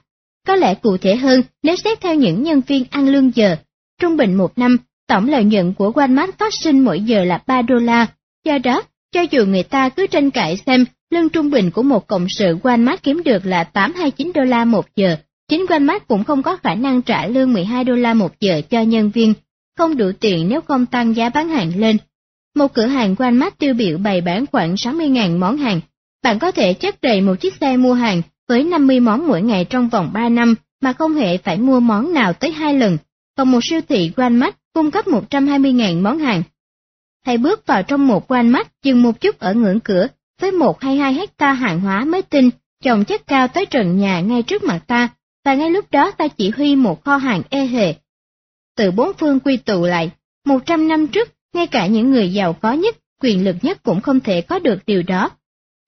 Có lẽ cụ thể hơn nếu xét theo những nhân viên ăn lương giờ. Trung bình một năm, tổng lợi nhuận của Walmart phát sinh mỗi giờ là 3 đô la. Do đó, cho dù người ta cứ tranh cãi xem lương trung bình của một cộng sự Walmart kiếm được là 8 hay 9 đô la một giờ, chính Walmart cũng không có khả năng trả lương 12 đô la một giờ cho nhân viên, không đủ tiền nếu không tăng giá bán hàng lên. Một cửa hàng Walmart tiêu biểu bày bán khoảng 60.000 món hàng. Bạn có thể chất đầy một chiếc xe mua hàng với 50 món mỗi ngày trong vòng 3 năm mà không hề phải mua món nào tới hai lần. Còn một siêu thị Walmart cung cấp 120.000 món hàng Hãy bước vào trong một quan mắt, dừng một chút ở ngưỡng cửa, với một hay hai hecta hàng hóa mới tinh, chồng chất cao tới trần nhà ngay trước mặt ta, và ngay lúc đó ta chỉ huy một kho hàng e hề. Từ bốn phương quy tụ lại, một trăm năm trước, ngay cả những người giàu có nhất, quyền lực nhất cũng không thể có được điều đó.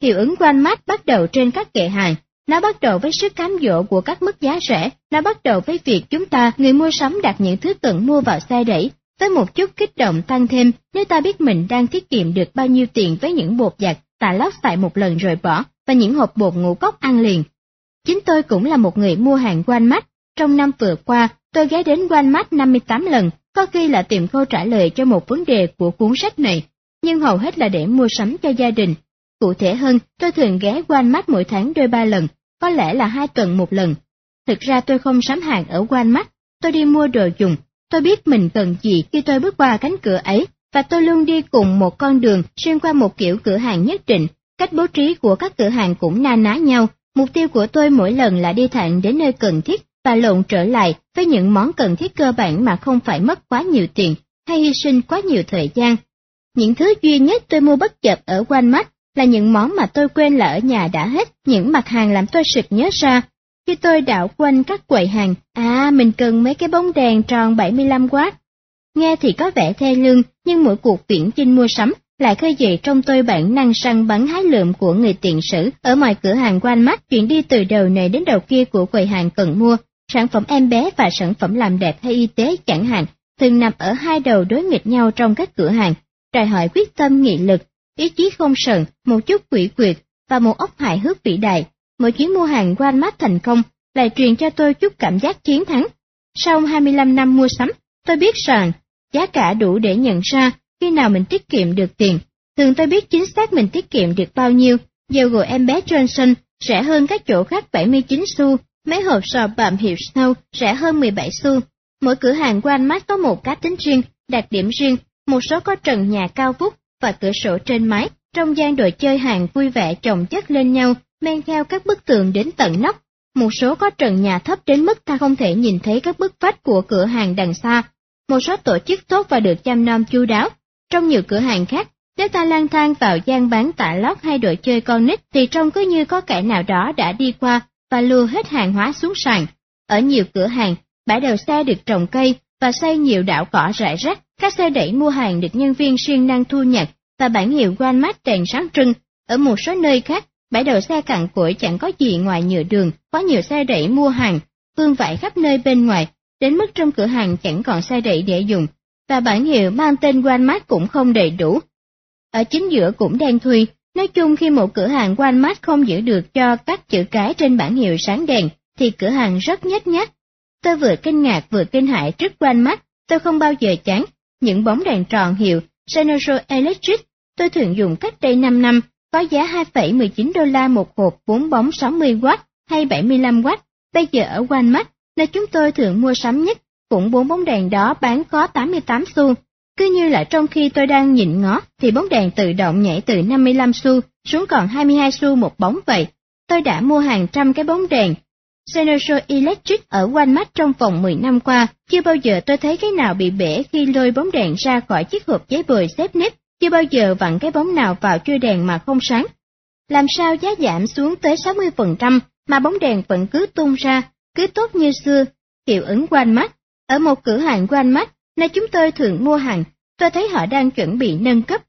Hiệu ứng quanh mắt bắt đầu trên các kệ hàng, Nó bắt đầu với sức cám dỗ của các mức giá rẻ, nó bắt đầu với việc chúng ta, người mua sắm đặt những thứ cần mua vào xe đẩy, với một chút kích động tăng thêm nếu ta biết mình đang tiết kiệm được bao nhiêu tiền với những bột giặt tà lót xài một lần rồi bỏ và những hộp bột ngũ cốc ăn liền. Chính tôi cũng là một người mua hàng Walmart. Trong năm vừa qua, tôi ghé đến Walmart 58 lần, có khi là tìm câu trả lời cho một vấn đề của cuốn sách này, nhưng hầu hết là để mua sắm cho gia đình. Cụ thể hơn, tôi thường ghé Walmart mỗi tháng đôi ba lần, có lẽ là hai tuần một lần. Thực ra tôi không sắm hàng ở Walmart, tôi đi mua đồ dùng. Tôi biết mình cần gì khi tôi bước qua cánh cửa ấy, và tôi luôn đi cùng một con đường xuyên qua một kiểu cửa hàng nhất định. Cách bố trí của các cửa hàng cũng na ná nhau, mục tiêu của tôi mỗi lần là đi thẳng đến nơi cần thiết và lộn trở lại với những món cần thiết cơ bản mà không phải mất quá nhiều tiền hay hy sinh quá nhiều thời gian. Những thứ duy nhất tôi mua bất chợt ở Walmart là những món mà tôi quên là ở nhà đã hết, những mặt hàng làm tôi sực nhớ ra. Khi tôi đảo quanh các quầy hàng, à mình cần mấy cái bóng đèn tròn 75W. Nghe thì có vẻ thê lương, nhưng mỗi cuộc viễn chinh mua sắm lại khơi dậy trong tôi bản năng săn bắn hái lượm của người tiền sử ở mọi cửa hàng Walmart chuyển đi từ đầu này đến đầu kia của quầy hàng cần mua, sản phẩm em bé và sản phẩm làm đẹp hay y tế chẳng hạn, thường nằm ở hai đầu đối nghịch nhau trong các cửa hàng, đòi hỏi quyết tâm nghị lực, ý chí không sờn, một chút quỷ quyệt và một óc hài hước vĩ đại. Mỗi chuyến mua hàng Walmart thành công lại truyền cho tôi chút cảm giác chiến thắng. Sau 25 năm mua sắm, tôi biết rằng giá cả đủ để nhận ra khi nào mình tiết kiệm được tiền. Thường tôi biết chính xác mình tiết kiệm được bao nhiêu, dầu gội em bé Johnson rẻ hơn các chỗ khác 79 xu, mấy hộp sò bạm hiệu Snow rẻ hơn 17 xu. Mỗi cửa hàng của anh Mát có một cá tính riêng, đặc điểm riêng, một số có trần nhà cao vút và cửa sổ trên mái, trong gian đồ chơi hàng vui vẻ chồng chất lên nhau, men theo các bức tường đến tận nóc. Một số có trần nhà thấp đến mức ta không thể nhìn thấy các bức vách của cửa hàng đằng xa. Một số tổ chức tốt và được chăm nom chu đáo, trong nhiều cửa hàng khác, nếu ta lang thang vào gian bán tạ lót hay đồ chơi con nít thì trông cứ như có kẻ nào đó đã đi qua và lùa hết hàng hóa xuống sàn. Ở nhiều cửa hàng, bãi đầu xe được trồng cây và xây nhiều đảo cỏ rải rác, các xe đẩy mua hàng được nhân viên siêng năng thu nhặt và bản hiệu Walmart đèn sáng trưng. Ở một số nơi khác, bãi đầu xe cặn cỗi chẳng có gì ngoài nhựa đường, có nhiều xe đẩy mua hàng, vương vãi khắp nơi bên ngoài, đến mức trong cửa hàng chẳng còn xe đẩy để dùng, và bản hiệu mang tên Walmart cũng không đầy đủ. Ở chính giữa cũng đen thui, nói chung khi một cửa hàng Walmart không giữ được cho các chữ cái trên bản hiệu sáng đèn, thì cửa hàng rất nhếch nhác. Tôi vừa kinh ngạc vừa kinh hãi trước Walmart, tôi không bao giờ chán, những bóng đèn tròn hiệu General Electric tôi thường dùng cách đây 5 năm, có giá 2,19 đô la một hộp 4 bóng 60W hay 75W. Bây giờ ở Walmart, nơi chúng tôi thường mua sắm nhất cũng bốn bóng đèn đó bán có 88 xu. Cứ như là trong khi tôi đang nhìn ngó thì bóng đèn tự động nhảy từ 55 xu xuống còn 22 xu một bóng vậy. Tôi đã mua hàng trăm cái bóng đèn. Senosho Electric ở Walmart trong vòng 10 năm qua, chưa bao giờ tôi thấy cái nào bị bể khi lôi bóng đèn ra khỏi chiếc hộp giấy bồi xếp nếp, chưa bao giờ vặn cái bóng nào vào chui đèn mà không sáng. Làm sao giá giảm xuống tới 60% mà bóng đèn vẫn cứ tung ra, cứ tốt như xưa, hiệu ứng Walmart ở một cửa hàng Walmart, nơi chúng tôi thường mua hàng, tôi thấy họ đang chuẩn bị nâng cấp.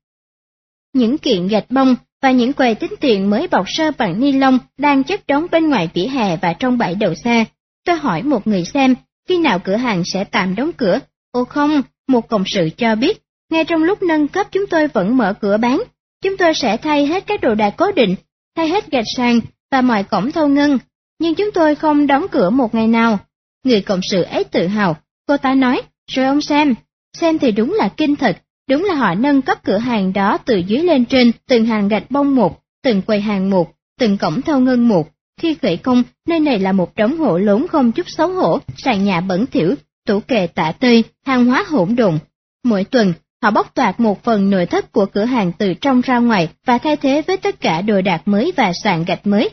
Những kiện gạch bông và những quầy tính tiền mới bọc sơ bằng ni lông đang chất đóng bên ngoài vỉa hè và trong bãi đậu xe. Tôi hỏi một người xem, khi nào cửa hàng sẽ tạm đóng cửa? Ồ không, một cộng sự cho biết, ngay trong lúc nâng cấp chúng tôi vẫn mở cửa bán. Chúng tôi sẽ thay hết các đồ đạc cố định, thay hết gạch sàn và mọi cổng thâu ngân, nhưng chúng tôi không đóng cửa một ngày nào. Người cộng sự ấy tự hào, Cô ta nói, rồi ông xem, xem thì đúng là kinh thật, đúng là họ nâng cấp cửa hàng đó từ dưới lên trên, từng hàng gạch bông một, từng quầy hàng một, từng cổng thâu ngân một. Khi khởi công, nơi này là một đống hộ lốn không chút xấu hổ, sàn nhà bẩn thỉu, tủ kệ tạ tơi, hàng hóa hỗn độn. Mỗi tuần, họ bóc toạc một phần nội thất của cửa hàng từ trong ra ngoài và thay thế với tất cả đồ đạc mới và sàn gạch mới.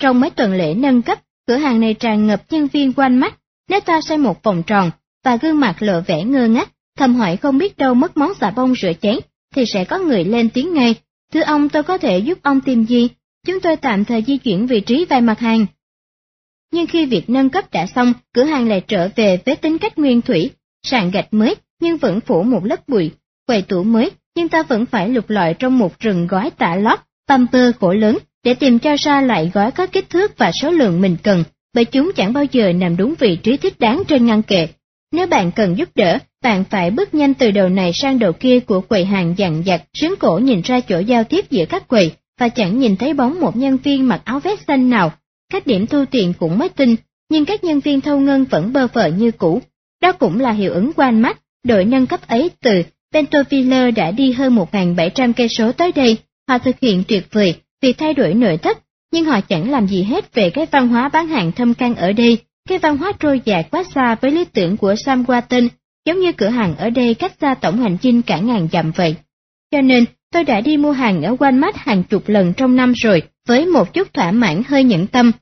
Trong mấy tuần lễ nâng cấp, cửa hàng này tràn ngập nhân viên quanh mắt. Nếu ta xây một vòng tròn, và gương mặt lộ vẻ ngơ ngác, thầm hỏi không biết đâu mất món xà bông rửa chén, thì sẽ có người lên tiếng ngay. Thưa ông tôi có thể giúp ông tìm gì? Chúng tôi tạm thời di chuyển vị trí vài mặt hàng. Nhưng khi việc nâng cấp đã xong, cửa hàng lại trở về với tính cách nguyên thủy, sàn gạch mới nhưng vẫn phủ một lớp bụi, quầy tủ mới nhưng ta vẫn phải lục lọi trong một rừng gói tả lót, pamper khổ lớn, để tìm cho ra loại gói có kích thước và số lượng mình cần, bởi chúng chẳng bao giờ nằm đúng vị trí thích đáng trên ngăn kệ. Nếu bạn cần giúp đỡ, bạn phải bước nhanh từ đầu này sang đầu kia của quầy hàng dặn dặt, sướng cổ nhìn ra chỗ giao tiếp giữa các quầy, và chẳng nhìn thấy bóng một nhân viên mặc áo vest xanh nào. Các điểm thu tiền cũng mới tinh, nhưng các nhân viên thâu ngân vẫn bơ phờ như cũ. Đó cũng là hiệu ứng quan mắt, đội nâng cấp ấy từ Pentoville đã đi hơn 1.700 cây số tới đây, họ thực hiện tuyệt vời vì thay đổi nội thất, nhưng họ chẳng làm gì hết về cái văn hóa bán hàng thâm căn ở đây, cái văn hóa trôi dài quá xa với lý tưởng của Sam Walton, giống như cửa hàng ở đây cách xa tổng hành dinh cả ngàn dặm vậy. Cho nên, tôi đã đi mua hàng ở Walmart hàng chục lần trong năm rồi, với một chút thỏa mãn hơi nhẫn tâm.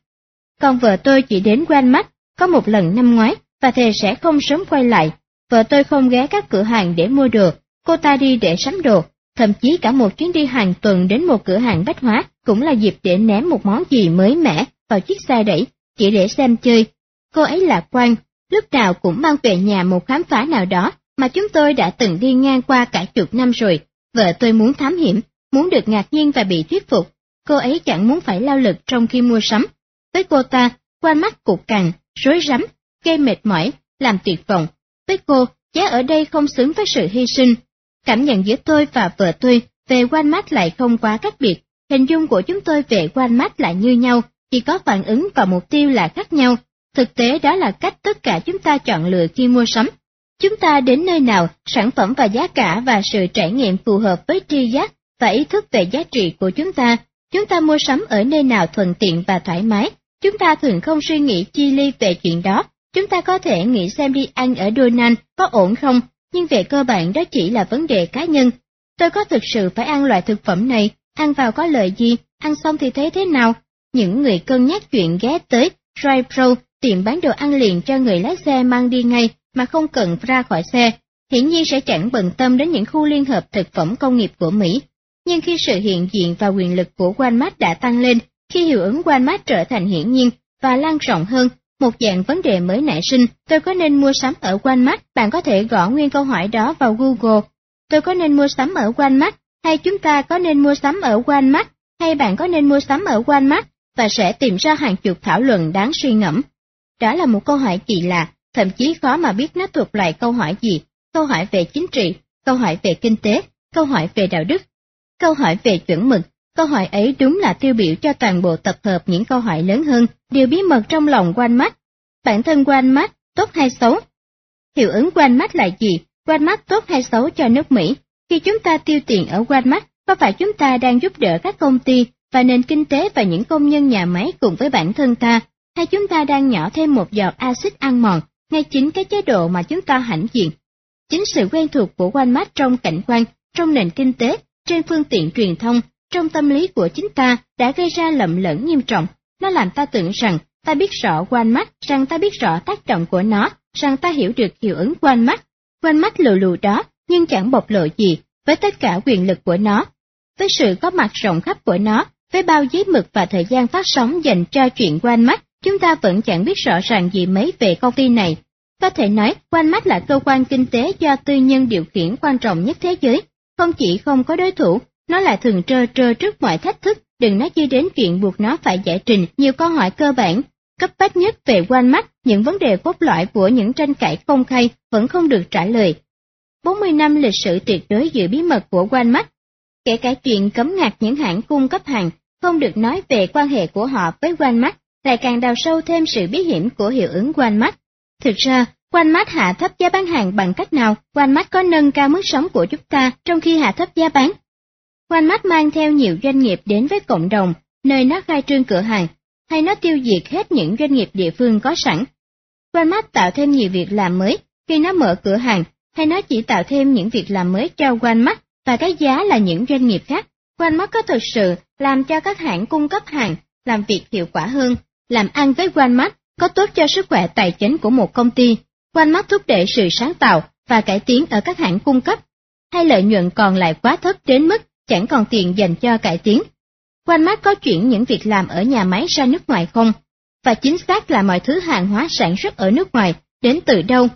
Còn vợ tôi chỉ đến Walmart có một lần năm ngoái, và thề sẽ không sớm quay lại. Vợ tôi không ghé các cửa hàng để mua đồ, cô ta đi để sắm đồ, thậm chí cả một chuyến đi hàng tuần đến một cửa hàng bách hóa cũng là dịp để ném một món gì mới mẻ vào chiếc xe đẩy, chỉ để xem chơi. Cô ấy lạc quan, lúc nào cũng mang về nhà một khám phá nào đó mà chúng tôi đã từng đi ngang qua cả chục năm rồi. Vợ tôi muốn thám hiểm, muốn được ngạc nhiên và bị thuyết phục. Cô ấy chẳng muốn phải lao lực trong khi mua sắm. Với cô ta, qua mắt cục cằn, rối rắm, gây mệt mỏi, làm tuyệt vọng. Với cô, giá ở đây không xứng với sự hy sinh. Cảm nhận giữa tôi và vợ tôi về Walmart lại không quá khác biệt. Hình dung của chúng tôi về Walmart lại như nhau, chỉ có phản ứng và mục tiêu là khác nhau. Thực tế đó là cách tất cả chúng ta chọn lựa khi mua sắm. Chúng ta đến nơi nào, sản phẩm và giá cả và sự trải nghiệm phù hợp với tri giác và ý thức về giá trị của chúng ta. Chúng ta mua sắm ở nơi nào thuận tiện và thoải mái. Chúng ta thường không suy nghĩ chi ly về chuyện đó. Chúng ta có thể nghĩ xem đi ăn ở Donald có ổn không, nhưng về cơ bản đó chỉ là vấn đề cá nhân. Tôi có thực sự phải ăn loại thực phẩm này, ăn vào có lợi gì, ăn xong thì thấy thế nào? Những người cân nhắc chuyện ghé tới Drive Pro tiệm bán đồ ăn liền cho người lái xe mang đi ngay mà không cần ra khỏi xe, hiển nhiên sẽ chẳng bận tâm đến những khu liên hợp thực phẩm công nghiệp của Mỹ. Nhưng khi sự hiện diện và quyền lực của Walmart đã tăng lên, khi hiệu ứng Walmart trở thành hiển nhiên và lan rộng hơn, một dạng vấn đề mới nảy sinh, tôi có nên mua sắm ở Walmart? Bạn có thể gõ nguyên câu hỏi đó vào Google. Tôi có nên mua sắm ở Walmart? Hay chúng ta có nên mua sắm ở Walmart? Hay bạn có nên mua sắm ở Walmart? Và sẽ tìm ra hàng chục thảo luận đáng suy ngẫm. Đó là một câu hỏi kỳ lạ, thậm chí khó mà biết nó thuộc loại câu hỏi gì, câu hỏi về chính trị, câu hỏi về kinh tế, câu hỏi về đạo đức, câu hỏi về chuẩn mực. Câu hỏi ấy đúng là tiêu biểu cho toàn bộ tập hợp những câu hỏi lớn hơn, điều bí mật trong lòng quanh mắt. Bản thân quanh mắt, tốt hay xấu? Hiệu ứng quanh mắt là gì? Quanh mắt tốt hay xấu cho nước Mỹ? Khi chúng ta tiêu tiền ở quanh mắt, có phải chúng ta đang giúp đỡ các công ty và nền kinh tế và những công nhân nhà máy cùng với bản thân ta, hay chúng ta đang nhỏ thêm một giọt axit ăn mòn ngay chính cái chế độ mà chúng ta hãnh diện. Chính sự quen thuộc của Walmart trong cảnh quan, trong nền kinh tế, trên phương tiện truyền thông, trong tâm lý của chính ta đã gây ra lầm lẫn nghiêm trọng. Nó làm ta tưởng rằng ta biết rõ Walmart, rằng ta biết rõ tác động của nó, rằng ta hiểu được hiệu ứng Walmart. Walmart lù lù đó, nhưng chẳng bộc lộ gì, với tất cả quyền lực của nó. Với sự có mặt rộng khắp của nó, với bao giấy mực và thời gian phát sóng dành cho chuyện Walmart, chúng ta vẫn chẳng biết rõ ràng gì mấy về công ty này. Có thể nói, Walmart là cơ quan kinh tế do tư nhân điều khiển quan trọng nhất thế giới. Không chỉ không có đối thủ, nó lại thường trơ trơ trước mọi thách thức, đừng nói chi đến chuyện buộc nó phải giải trình nhiều câu hỏi cơ bản. Cấp bách nhất về Walmart, những vấn đề cốt lõi của những tranh cãi công khai vẫn không được trả lời. 40 năm lịch sử tuyệt đối giữ bí mật của Walmart, kể cả chuyện cấm ngặt những hãng cung cấp hàng, không được nói về quan hệ của họ với Walmart lại càng đào sâu thêm sự bí hiểm của hiệu ứng Walmart. Thực ra, Walmart hạ thấp giá bán hàng bằng cách nào? Walmart có nâng cao mức sống của chúng ta trong khi hạ thấp giá bán. Walmart mang theo nhiều doanh nghiệp đến với cộng đồng, nơi nó khai trương cửa hàng, hay nó tiêu diệt hết những doanh nghiệp địa phương có sẵn. Walmart tạo thêm nhiều việc làm mới khi nó mở cửa hàng, hay nó chỉ tạo thêm những việc làm mới cho Walmart và cái giá là những doanh nghiệp khác. Walmart có thực sự làm cho các hãng cung cấp hàng làm việc hiệu quả hơn làm ăn với Walmart có tốt cho sức khỏe tài chính của một công ty. Walmart thúc đẩy sự sáng tạo và cải tiến ở các hãng cung cấp, hay lợi nhuận còn lại quá thấp đến mức chẳng còn tiền dành cho cải tiến. Walmart có chuyển những việc làm ở nhà máy ra nước ngoài không? Và chính xác là mọi thứ hàng hóa sản xuất ở nước ngoài đến từ đâu?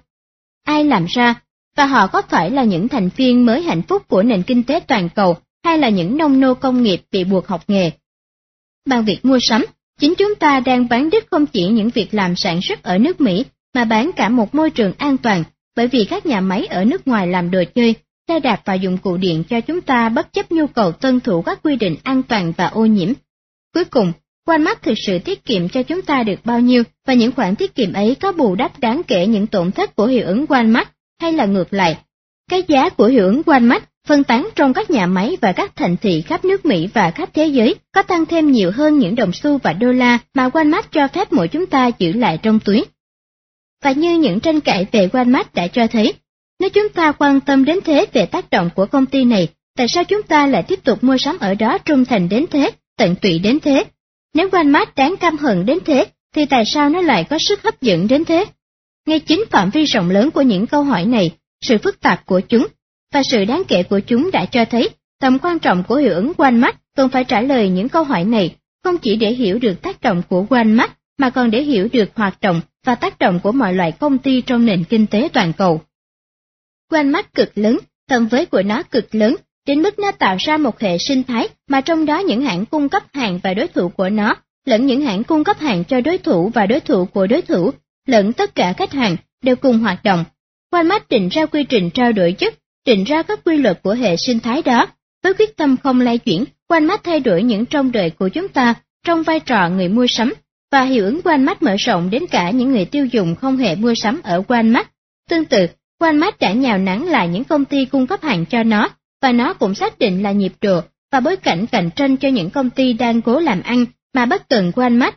Ai làm ra? Và họ có phải là những thành viên mới hạnh phúc của nền kinh tế toàn cầu hay là những nông nô công nghiệp bị buộc học nghề? bằng việc mua sắm. Chính chúng ta đang bán đứt không chỉ những việc làm sản xuất ở nước Mỹ, mà bán cả một môi trường an toàn, bởi vì các nhà máy ở nước ngoài làm đồ chơi, xe đạp và dụng cụ điện cho chúng ta bất chấp nhu cầu tuân thủ các quy định an toàn và ô nhiễm. Cuối cùng, Walmart thực sự tiết kiệm cho chúng ta được bao nhiêu và những khoản tiết kiệm ấy có bù đắp đáng kể những tổn thất của hiệu ứng Walmart hay là ngược lại. Cái giá của hiệu ứng Walmart phân tán trong các nhà máy và các thành thị khắp nước Mỹ và khắp thế giới có tăng thêm nhiều hơn những đồng xu và đô la mà Walmart cho phép mỗi chúng ta giữ lại trong túi. Và như những tranh cãi về Walmart đã cho thấy, nếu chúng ta quan tâm đến thế về tác động của công ty này, tại sao chúng ta lại tiếp tục mua sắm ở đó trung thành đến thế, tận tụy đến thế? Nếu Walmart đáng căm hận đến thế, thì tại sao nó lại có sức hấp dẫn đến thế? Ngay chính phạm vi rộng lớn của những câu hỏi này, sự phức tạp của chúng, và sự đáng kể của chúng đã cho thấy tầm quan trọng của hiệu ứng Walmart cần phải trả lời những câu hỏi này, không chỉ để hiểu được tác động của Walmart, mà còn để hiểu được hoạt động và tác động của mọi loại công ty trong nền kinh tế toàn cầu. Walmart cực lớn, tầm với của nó cực lớn, đến mức nó tạo ra một hệ sinh thái mà trong đó những hãng cung cấp hàng và đối thủ của nó, lẫn những hãng cung cấp hàng cho đối thủ và đối thủ của đối thủ, lẫn tất cả khách hàng đều cùng hoạt động. Walmart định ra quy trình trao đổi chất, định ra các quy luật của hệ sinh thái đó, với quyết tâm không lay chuyển, Walmart thay đổi những trong đời của chúng ta trong vai trò người mua sắm, và hiệu ứng Walmart mở rộng đến cả những người tiêu dùng không hề mua sắm ở Walmart. Tương tự, Walmart đã nhào nắng lại những công ty cung cấp hàng cho nó, và nó cũng xác định là nhịp độ và bối cảnh cạnh tranh cho những công ty đang cố làm ăn mà bất cần Walmart.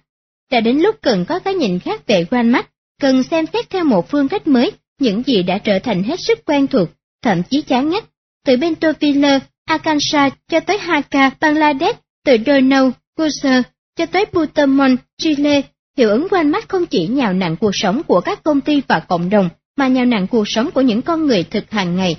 Đã đến lúc cần có cái nhìn khác về Walmart, cần xem xét theo một phương cách mới những gì đã trở thành hết sức quen thuộc, thậm chí chán ngắt, từ Bentoville, Arkansas cho tới Haka, Bangladesh, từ Donau, Guser cho tới Butamon, Chile, hiệu ứng Walmart không chỉ nhào nặng cuộc sống của các công ty và cộng đồng, mà nhào nặng cuộc sống của những con người thực hàng ngày.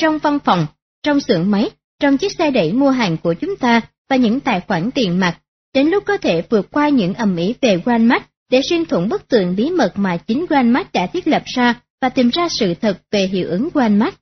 Trong văn phòng, trong xưởng máy, trong chiếc xe đẩy mua hàng của chúng ta và những tài khoản tiền mặt, đến lúc có thể vượt qua những ầm ĩ về Walmart để xuyên thủng bức tường bí mật mà chính Walmart đã thiết lập ra và tìm ra sự thật về hiệu ứng Walmart.